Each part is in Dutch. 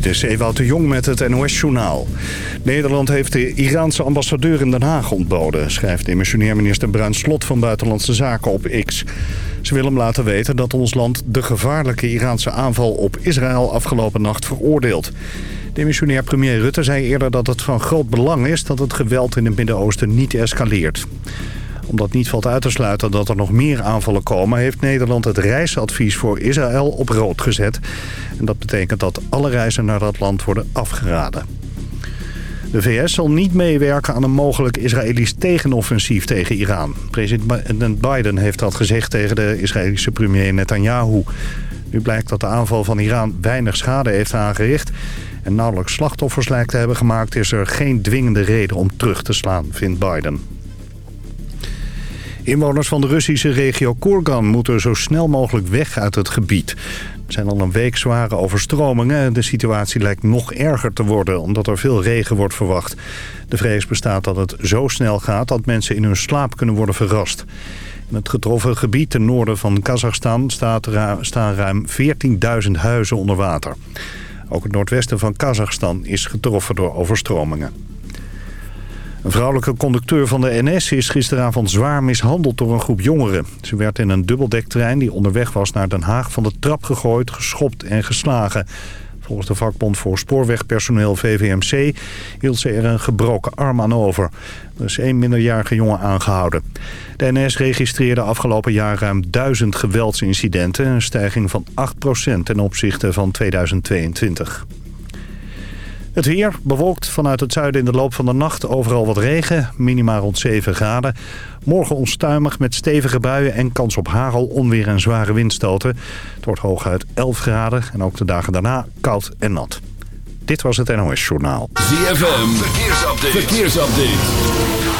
Dit is Ewout de Jong met het NOS-journaal. Nederland heeft de Iraanse ambassadeur in Den Haag ontboden... schrijft demissionair minister Bruin Slot van Buitenlandse Zaken op X. Ze wil hem laten weten dat ons land de gevaarlijke Iraanse aanval op Israël afgelopen nacht veroordeelt. Demissionair premier Rutte zei eerder dat het van groot belang is... dat het geweld in het Midden-Oosten niet escaleert omdat niet valt uit te sluiten dat er nog meer aanvallen komen... heeft Nederland het reisadvies voor Israël op rood gezet. En dat betekent dat alle reizen naar dat land worden afgeraden. De VS zal niet meewerken aan een mogelijk Israëlisch tegenoffensief tegen Iran. President Biden heeft dat gezegd tegen de Israëlische premier Netanyahu. Nu blijkt dat de aanval van Iran weinig schade heeft aangericht... en nauwelijks slachtoffers lijkt te hebben gemaakt... is er geen dwingende reden om terug te slaan, vindt Biden. Inwoners van de Russische regio Kurgan moeten zo snel mogelijk weg uit het gebied. Er zijn al een week zware overstromingen. De situatie lijkt nog erger te worden omdat er veel regen wordt verwacht. De vrees bestaat dat het zo snel gaat dat mensen in hun slaap kunnen worden verrast. In het getroffen gebied ten noorden van Kazachstan staan ruim 14.000 huizen onder water. Ook het noordwesten van Kazachstan is getroffen door overstromingen. Een vrouwelijke conducteur van de NS is gisteravond zwaar mishandeld door een groep jongeren. Ze werd in een dubbeldektrein die onderweg was naar Den Haag van de trap gegooid, geschopt en geslagen. Volgens de vakbond voor spoorwegpersoneel VVMC hield ze er een gebroken arm aan over. Er is één minderjarige jongen aangehouden. De NS registreerde afgelopen jaar ruim duizend geweldsincidenten. Een stijging van 8% ten opzichte van 2022. Het weer bewolkt vanuit het zuiden in de loop van de nacht. Overal wat regen, minima rond 7 graden. Morgen onstuimig met stevige buien en kans op hagel, onweer en zware windstoten. Het wordt hooguit 11 graden en ook de dagen daarna koud en nat. Dit was het NOS Journaal. ZFM, verkeersupdate. verkeersupdate.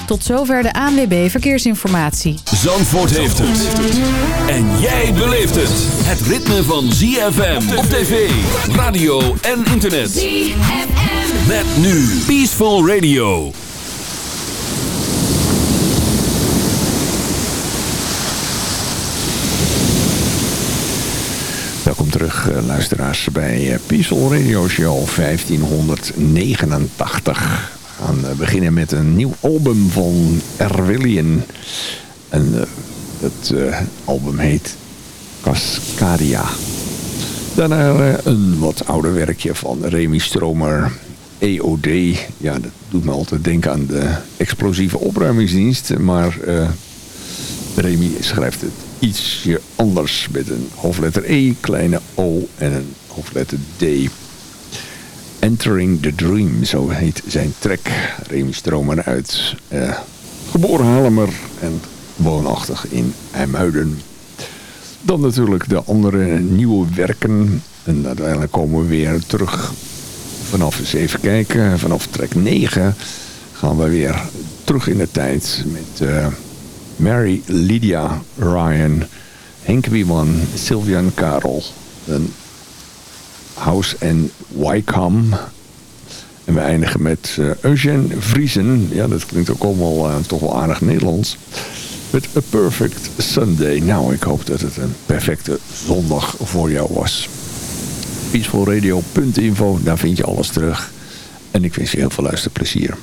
Tot zover de ANWB Verkeersinformatie. Zandvoort heeft het. En jij beleeft het. Het ritme van ZFM op tv, radio en internet. ZFM. Met nu Peaceful Radio. Welkom terug, eh, luisteraars, bij eh, Peaceful Radio Show 1589 gaan eh, beginnen met een nieuw album van Erwillian. En uh, het uh, album heet Cascadia. Daarna een wat ouder werkje van Remy Stromer. EOD. Ja, dat doet me altijd denken aan de explosieve opruimingsdienst. Maar Remy schrijft het ietsje anders. Met een hoofdletter E, kleine O en een hoofdletter D. Entering the Dream, zo heet zijn track. Remy Stromer uit uh, geboren Halemer en woonachtig in IJmuiden. Dan natuurlijk de andere nieuwe werken. En uiteindelijk komen we weer terug vanaf, eens even kijken, vanaf track 9 gaan we weer terug in de tijd met uh, Mary Lydia Ryan, Henk Wieman, Sylvian Karel. Een House en Wycombe. En we eindigen met uh, Eugène Vriesen. Ja, dat klinkt ook allemaal uh, toch wel aardig Nederlands. Met A Perfect Sunday. Nou, ik hoop dat het een perfecte zondag voor jou was. Peacefulradio.info, daar vind je alles terug. En ik wens je heel veel luisterplezier.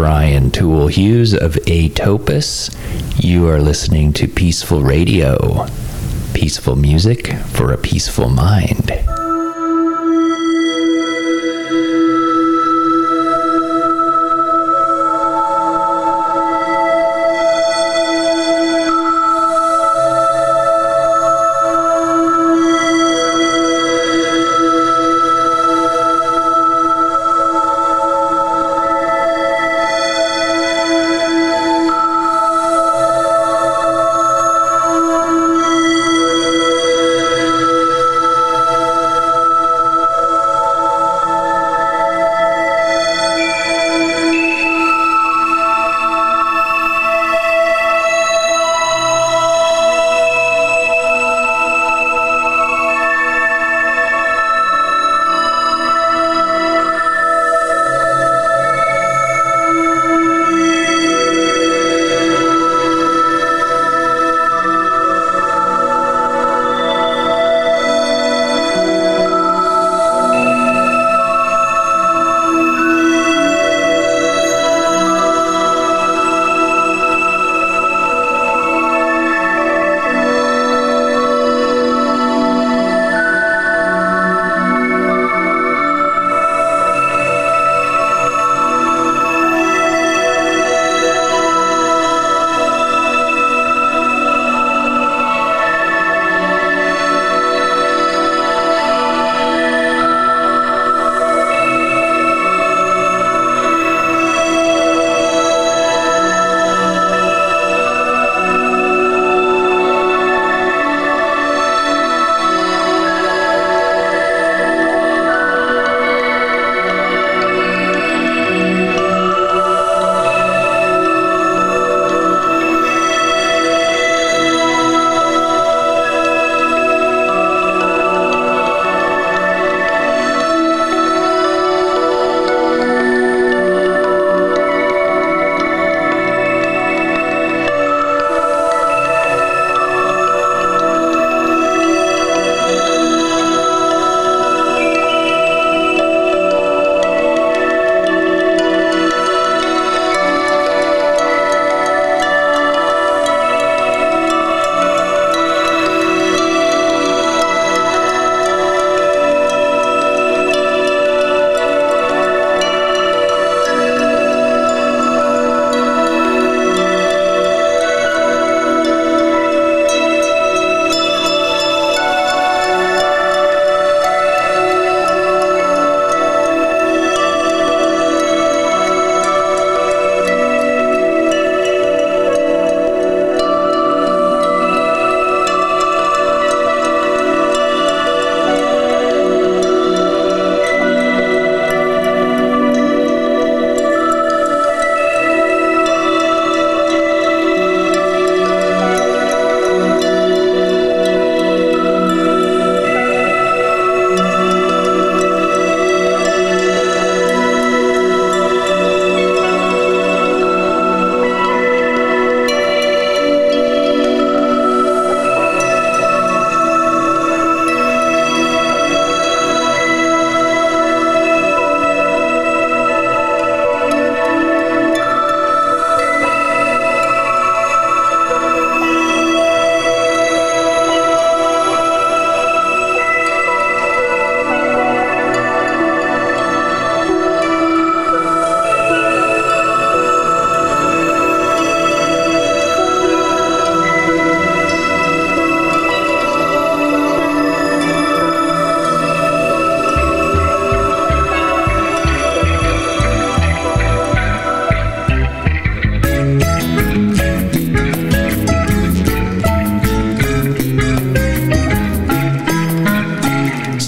Brian Tool Hughes of Atopus. You are listening to Peaceful Radio. Peaceful music for a peaceful mind.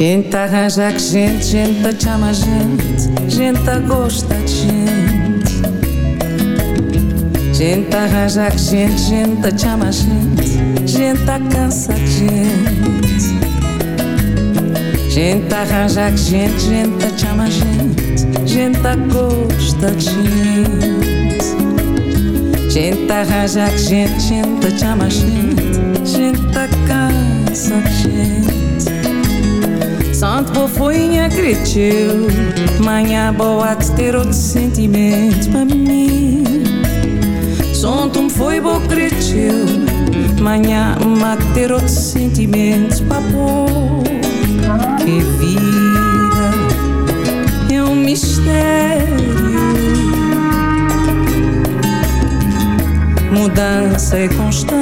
Gente arranja que gente, gente chama gente, gente gosta de gente. Gente arranja que gente, gente chama gente, gente cansa de gente. Gente arranja que gente, gente chama gente, gente gosta de gente. Gente arranja que gente, gente chama gente, gente cansa de gente. Sant pofuinha creteu manhã boa que ter outro sentimento pra mim. Santo foi bo creteu manhã uma que ter outro sentimento pra pôr. Que vida é um mistério. Mudança é constante.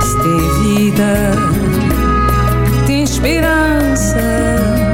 Se vida esperança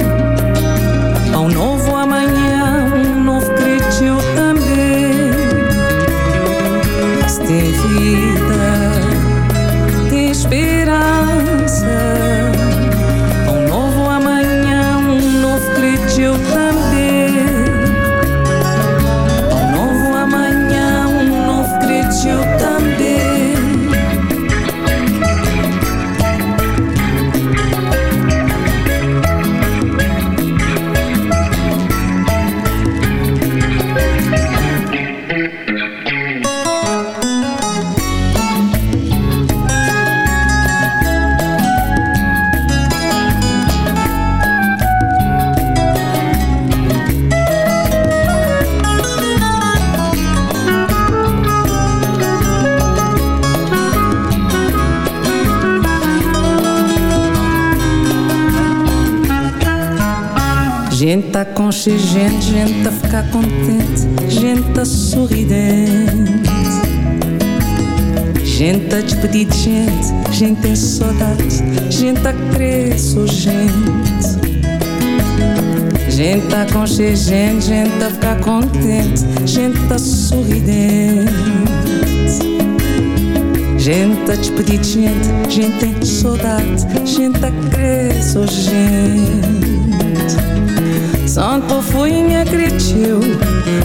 Gente a concher gente, a ficar contente, gente a sorridente. Gente a despedir de gente, gente em saudade, gente a sou gente. Gente a gente, a ficar contente, gente a sorridente. Gente a despedir de gente, gente em saudade, gente a sou gente. Santo foi minha acreditou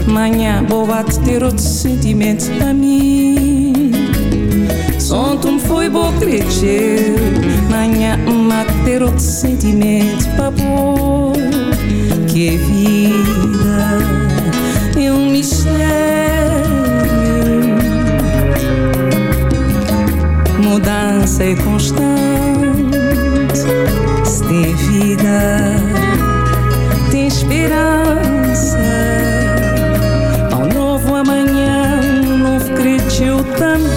Manhã boa de ter outro sentimento para mim. Santo me foi boa acreditou Manhã mate ter outro sentimento para pôr. Que vida é um mistério. Mudança é constante. Se tem vida esperança ao novo amanhã, um novo crítico também.